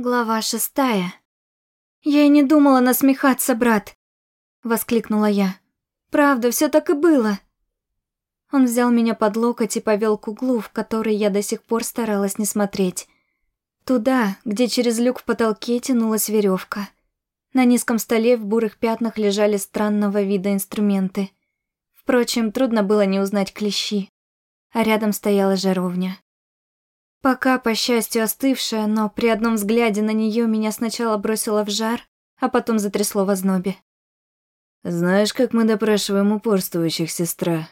Глава шестая. «Я и не думала насмехаться, брат!» Воскликнула я. «Правда, все так и было!» Он взял меня под локоть и повел к углу, в который я до сих пор старалась не смотреть. Туда, где через люк в потолке тянулась веревка. На низком столе в бурых пятнах лежали странного вида инструменты. Впрочем, трудно было не узнать клещи. А рядом стояла жаровня. Пока, по счастью, остывшая, но при одном взгляде на нее меня сначала бросило в жар, а потом затрясло в ознобе. «Знаешь, как мы допрашиваем упорствующих, сестра?»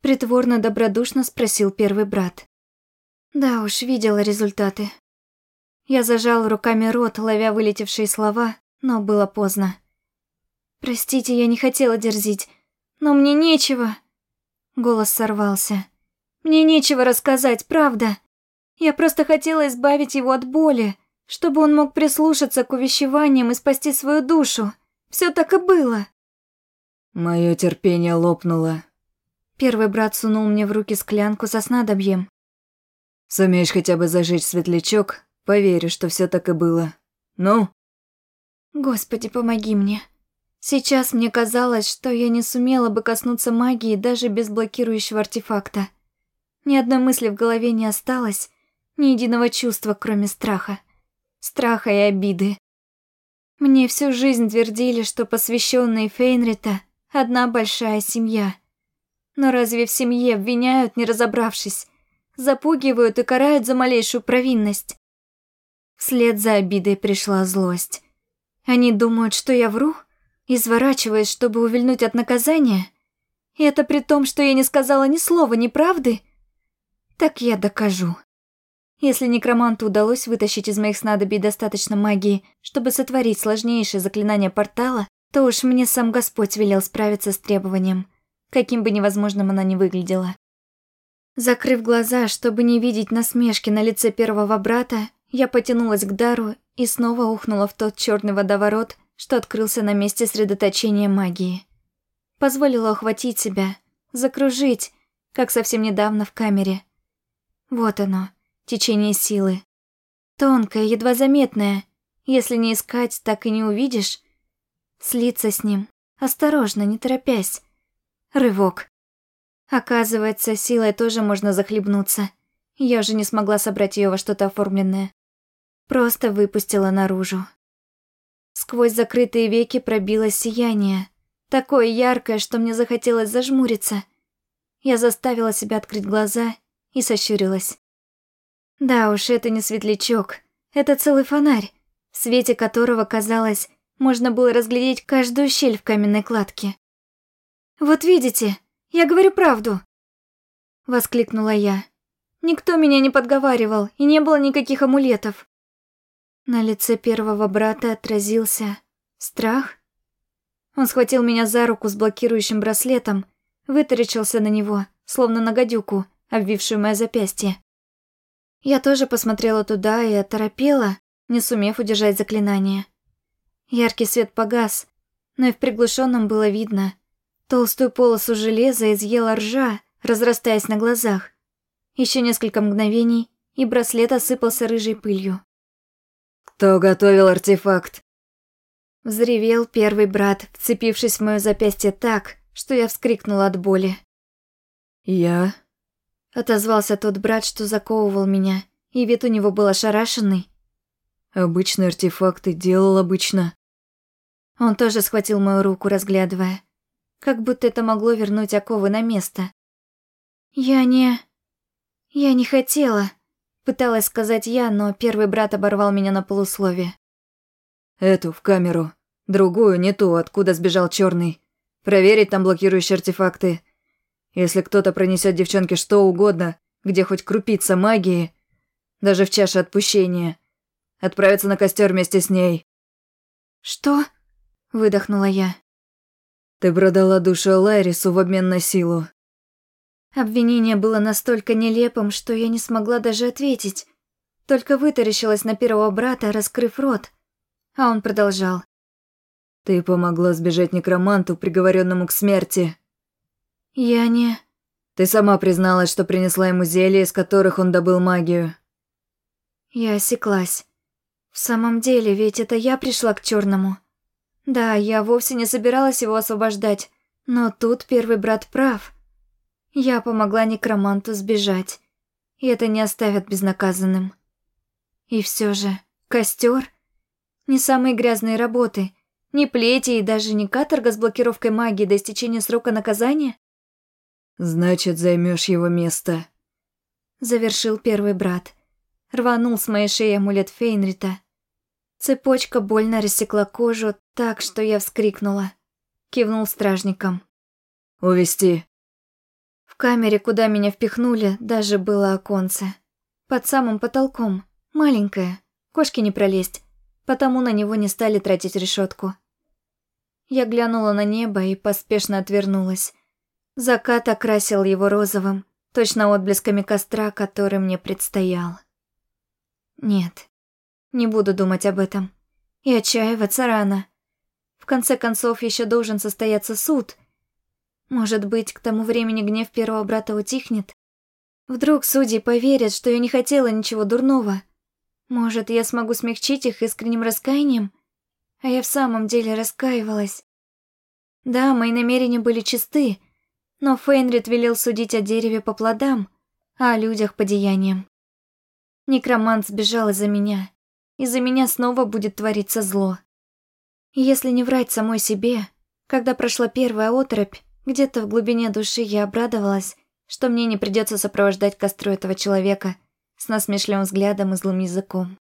Притворно добродушно спросил первый брат. Да уж, видела результаты. Я зажал руками рот, ловя вылетевшие слова, но было поздно. «Простите, я не хотела дерзить, но мне нечего...» Голос сорвался. «Мне нечего рассказать, правда?» Я просто хотела избавить его от боли, чтобы он мог прислушаться к увещеваниям и спасти свою душу. Все так и было. Мое терпение лопнуло. Первый брат сунул мне в руки склянку со снадобьем. Сумеешь хотя бы зажечь светлячок, поверю, что все так и было. Ну? Господи, помоги мне. Сейчас мне казалось, что я не сумела бы коснуться магии даже без блокирующего артефакта. Ни одной мысли в голове не осталось, ни единого чувства, кроме страха. Страха и обиды. Мне всю жизнь твердили, что посвященные Фейнрита – одна большая семья. Но разве в семье обвиняют, не разобравшись? Запугивают и карают за малейшую провинность? Вслед за обидой пришла злость. Они думают, что я вру, изворачиваясь, чтобы увильнуть от наказания? И это при том, что я не сказала ни слова неправды? Так я докажу. Если некроманту удалось вытащить из моих снадобий достаточно магии, чтобы сотворить сложнейшее заклинание портала, то уж мне сам Господь велел справиться с требованием, каким бы невозможным оно ни выглядело. Закрыв глаза, чтобы не видеть насмешки на лице первого брата, я потянулась к дару и снова ухнула в тот черный водоворот, что открылся на месте средоточения магии. Позволила охватить себя, закружить, как совсем недавно в камере. Вот оно, течение силы. Тонкое, едва заметное. Если не искать, так и не увидишь. Слиться с ним. Осторожно, не торопясь. Рывок. Оказывается, силой тоже можно захлебнуться. Я уже не смогла собрать ее во что-то оформленное. Просто выпустила наружу. Сквозь закрытые веки пробилось сияние. Такое яркое, что мне захотелось зажмуриться. Я заставила себя открыть глаза и сощурилась. Да уж, это не светлячок. Это целый фонарь, в свете которого, казалось, можно было разглядеть каждую щель в каменной кладке. «Вот видите, я говорю правду!» Воскликнула я. Никто меня не подговаривал, и не было никаких амулетов. На лице первого брата отразился страх. Он схватил меня за руку с блокирующим браслетом, вытаращился на него, словно на гадюку, обвившую мое запястье. Я тоже посмотрела туда и оторопела, не сумев удержать заклинание. Яркий свет погас, но и в приглушенном было видно. Толстую полосу железа изъела ржа, разрастаясь на глазах. Еще несколько мгновений, и браслет осыпался рыжей пылью. «Кто готовил артефакт?» Взревел первый брат, вцепившись в мое запястье так, что я вскрикнула от боли. «Я?» Отозвался тот брат, что заковывал меня, и вид у него был ошарашенный. Обычный артефакт ты делал обычно. Он тоже схватил мою руку, разглядывая. Как будто это могло вернуть оковы на место. Я не... Я не хотела. Пыталась сказать я, но первый брат оборвал меня на полусловие. Эту в камеру. Другую, не ту, откуда сбежал черный. Проверить там блокирующие артефакты. Если кто-то пронесет девчонке что угодно, где хоть крупица магии, даже в чаше отпущения, отправиться на костер вместе с ней. «Что?» – выдохнула я. «Ты продала душу Лайрису в обмен на силу». Обвинение было настолько нелепым, что я не смогла даже ответить. Только вытаращилась на первого брата, раскрыв рот. А он продолжал. «Ты помогла сбежать некроманту, приговоренному к смерти. «Я не...» «Ты сама призналась, что принесла ему зелья, из которых он добыл магию». Я осеклась. В самом деле, ведь это я пришла к черному. Да, я вовсе не собиралась его освобождать, но тут первый брат прав. Я помогла некроманту сбежать, и это не оставят безнаказанным. И все же, костер Не самые грязные работы, не плети и даже не каторга с блокировкой магии до истечения срока наказания. «Значит, займешь его место», — завершил первый брат. Рванул с моей шеи амулет Фейнрита. Цепочка больно рассекла кожу так, что я вскрикнула. Кивнул стражникам. «Увести». В камере, куда меня впихнули, даже было оконце. Под самым потолком. Маленькое. Кошки не пролезть. Потому на него не стали тратить решетку. Я глянула на небо и поспешно отвернулась. Закат окрасил его розовым, точно отблесками костра, который мне предстоял. Нет, не буду думать об этом. И отчаиваться рано. В конце концов, еще должен состояться суд. Может быть, к тому времени гнев первого брата утихнет? Вдруг судьи поверят, что я не хотела ничего дурного. Может, я смогу смягчить их искренним раскаянием? А я в самом деле раскаивалась. Да, мои намерения были чисты, но Фейнрид велел судить о дереве по плодам, а о людях по деяниям. Некромант сбежал из-за меня. Из-за меня снова будет твориться зло. если не врать самой себе, когда прошла первая оторопь, где-то в глубине души я обрадовалась, что мне не придется сопровождать костру этого человека с насмешливым взглядом и злым языком.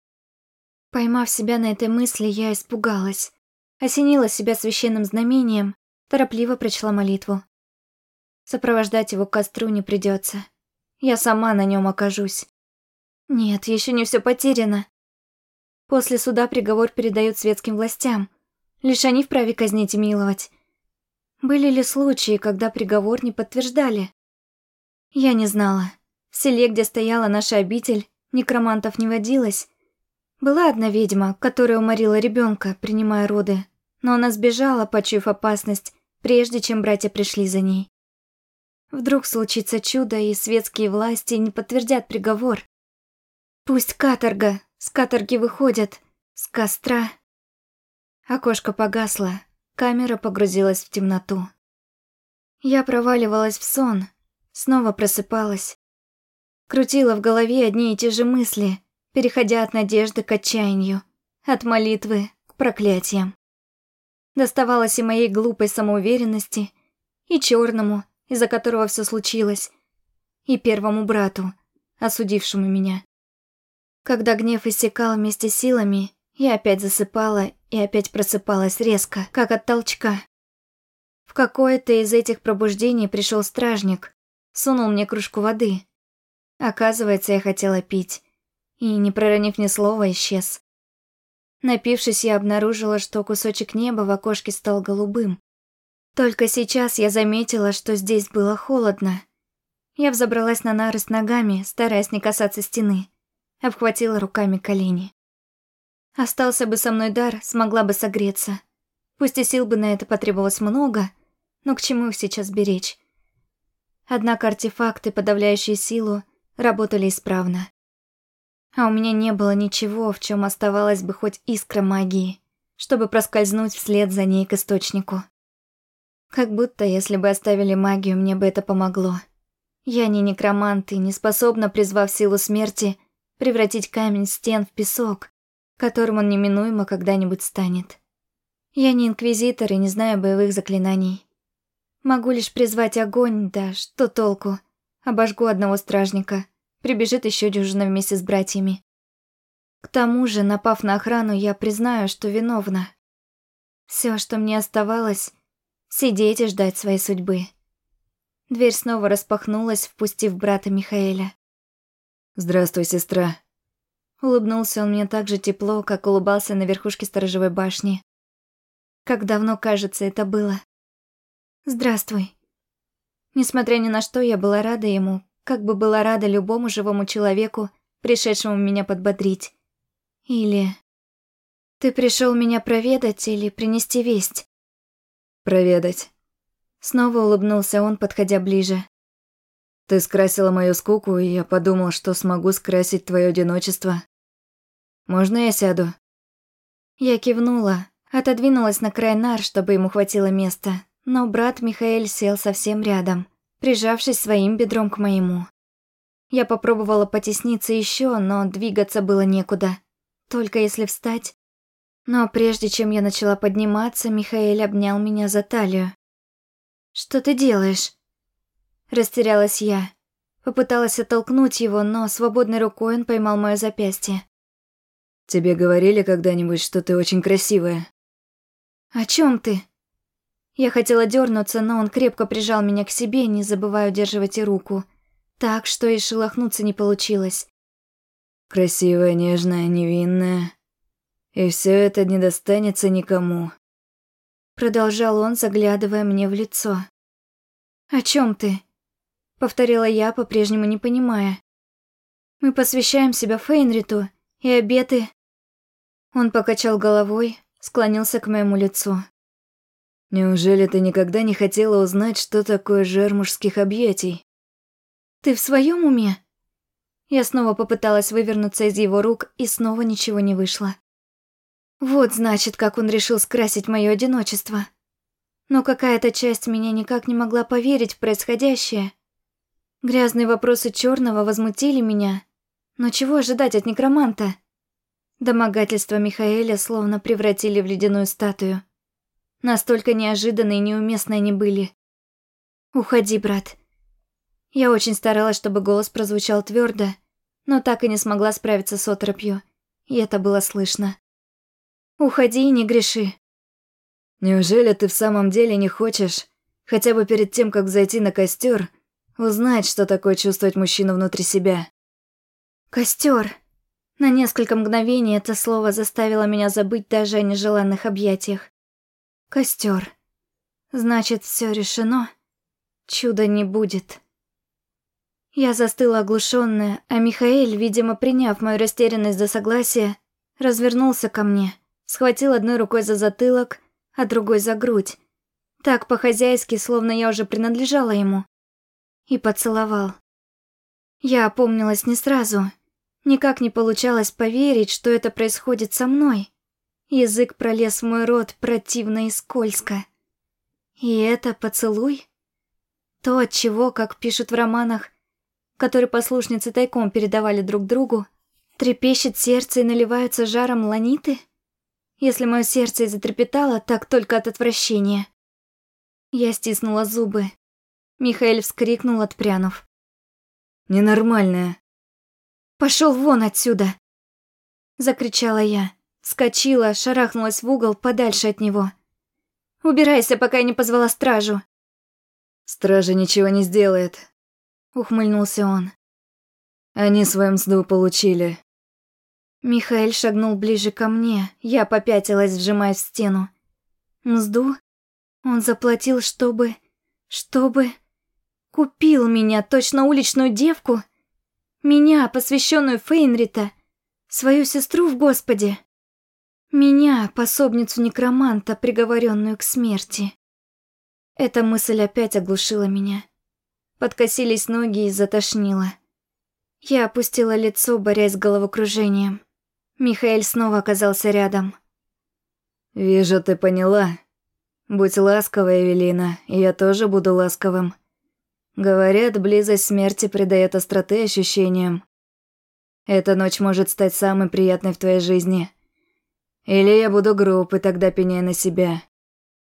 Поймав себя на этой мысли, я испугалась. Осенила себя священным знамением, торопливо прочла молитву. Сопровождать его к костру не придется. Я сама на нем окажусь. Нет, еще не все потеряно. После суда приговор передают светским властям. Лишь они вправе казнить и миловать. Были ли случаи, когда приговор не подтверждали? Я не знала. В селе, где стояла наша обитель, некромантов не водилось. Была одна ведьма, которая уморила ребенка, принимая роды, но она сбежала, почуяв опасность, прежде чем братья пришли за ней. Вдруг случится чудо, и светские власти не подтвердят приговор. Пусть каторга, с каторги выходят, с костра. Окошко погасло, камера погрузилась в темноту. Я проваливалась в сон, снова просыпалась. Крутила в голове одни и те же мысли, переходя от надежды к отчаянию, от молитвы к проклятиям. Доставалось и моей глупой самоуверенности, и черному, из-за которого все случилось, и первому брату, осудившему меня. Когда гнев иссякал вместе с силами, я опять засыпала и опять просыпалась резко, как от толчка. В какое-то из этих пробуждений пришел стражник, сунул мне кружку воды. Оказывается, я хотела пить, и, не проронив ни слова, исчез. Напившись, я обнаружила, что кусочек неба в окошке стал голубым. Только сейчас я заметила, что здесь было холодно. Я взобралась на нары с ногами, стараясь не касаться стены обхватила руками колени. Остался бы со мной дар, смогла бы согреться. Пусть и сил бы на это потребовалось много, но к чему их сейчас беречь? Однако артефакты, подавляющие силу, работали исправно. А у меня не было ничего, в чем оставалась бы хоть искра магии, чтобы проскользнуть вслед за ней к источнику. Как будто, если бы оставили магию, мне бы это помогло. Я не некромант и не способна, призвав силу смерти, превратить камень стен в песок, которым он неминуемо когда-нибудь станет. Я не инквизитор и не знаю боевых заклинаний. Могу лишь призвать огонь, да что толку? Обожгу одного стражника, прибежит еще дюжина вместе с братьями. К тому же, напав на охрану, я признаю, что виновна. Все, что мне оставалось, сидеть и ждать своей судьбы. Дверь снова распахнулась, впустив брата Михаэля. «Здравствуй, сестра». Улыбнулся он мне так же тепло, как улыбался на верхушке сторожевой башни. Как давно, кажется, это было. «Здравствуй». Несмотря ни на что, я была рада ему, как бы была рада любому живому человеку, пришедшему меня подбодрить. Или... Ты пришел меня проведать или принести весть? Проведать. Снова улыбнулся он, подходя ближе. Ты скрасила мою скуку, и я подумал, что смогу скрасить твое одиночество. Можно я сяду? Я кивнула, отодвинулась на край нар, чтобы ему хватило места, но брат Михаэль сел совсем рядом, прижавшись своим бедром к моему. Я попробовала потесниться еще, но двигаться было некуда. Только если встать. Но прежде чем я начала подниматься, Михаэль обнял меня за талию. «Что ты делаешь?» Растерялась я. Попыталась оттолкнуть его, но свободной рукой он поймал моё запястье. «Тебе говорили когда-нибудь, что ты очень красивая?» «О чем ты?» Я хотела дернуться, но он крепко прижал меня к себе, не забывая удерживать и руку так, что и шелохнуться не получилось. Красивая, нежная, невинная. И все это не достанется никому. Продолжал он, заглядывая мне в лицо. «О чем ты?» Повторила я, по-прежнему не понимая. «Мы посвящаем себя Фейнриту, и обеты...» Он покачал головой, склонился к моему лицу. «Неужели ты никогда не хотела узнать, что такое жар мужских объятий?» «Ты в своем уме?» Я снова попыталась вывернуться из его рук, и снова ничего не вышло. Вот значит, как он решил скрасить мое одиночество. Но какая-то часть меня никак не могла поверить в происходящее. Грязные вопросы черного возмутили меня. Но чего ожидать от некроманта? Домогательства Михаэля словно превратили в ледяную статую. Настолько неожиданные и неуместные они были. «Уходи, брат. Я очень старалась, чтобы голос прозвучал твердо, но так и не смогла справиться с отропью, и это было слышно. «Уходи и не греши». «Неужели ты в самом деле не хочешь, хотя бы перед тем, как зайти на костер, узнать, что такое чувствовать мужчину внутри себя?» Костер. На несколько мгновений это слово заставило меня забыть даже о нежеланных объятиях. Костер. Значит, все решено. Чуда не будет. Я застыла оглушенная, а Михаэль, видимо, приняв мою растерянность за согласие, развернулся ко мне, схватил одной рукой за затылок, а другой за грудь. Так по-хозяйски, словно я уже принадлежала ему. И поцеловал. Я опомнилась не сразу. Никак не получалось поверить, что это происходит со мной. Язык пролез в мой рот противно и скользко. И это поцелуй? То, от чего, как пишут в романах, который послушницы тайком передавали друг другу, трепещет сердце и наливаются жаром ланиты? Если мое сердце и затрепетало, так только от отвращения. Я стиснула зубы. Михаил вскрикнул, отпрянув. «Ненормальная». «Пошел вон отсюда!» Закричала я. Вскочила, шарахнулась в угол подальше от него. «Убирайся, пока я не позвала стражу!» «Стража ничего не сделает ухмыльнулся он. Они свою мзду получили. Михаил шагнул ближе ко мне, я попятилась, сжимаясь в стену. Мзду? Он заплатил, чтобы... чтобы... Купил меня, точно уличную девку? Меня, посвященную Фейнрита, свою сестру в Господе. Меня, пособницу некроманта, приговоренную к смерти. Эта мысль опять оглушила меня. Подкосились ноги и затошнило. Я опустила лицо, борясь с головокружением. Михаил снова оказался рядом. «Вижу, ты поняла. Будь ласкова, Эвелина, и я тоже буду ласковым. Говорят, близость смерти придает остроты ощущениям. Эта ночь может стать самой приятной в твоей жизни. Или я буду груб и тогда пеняй на себя.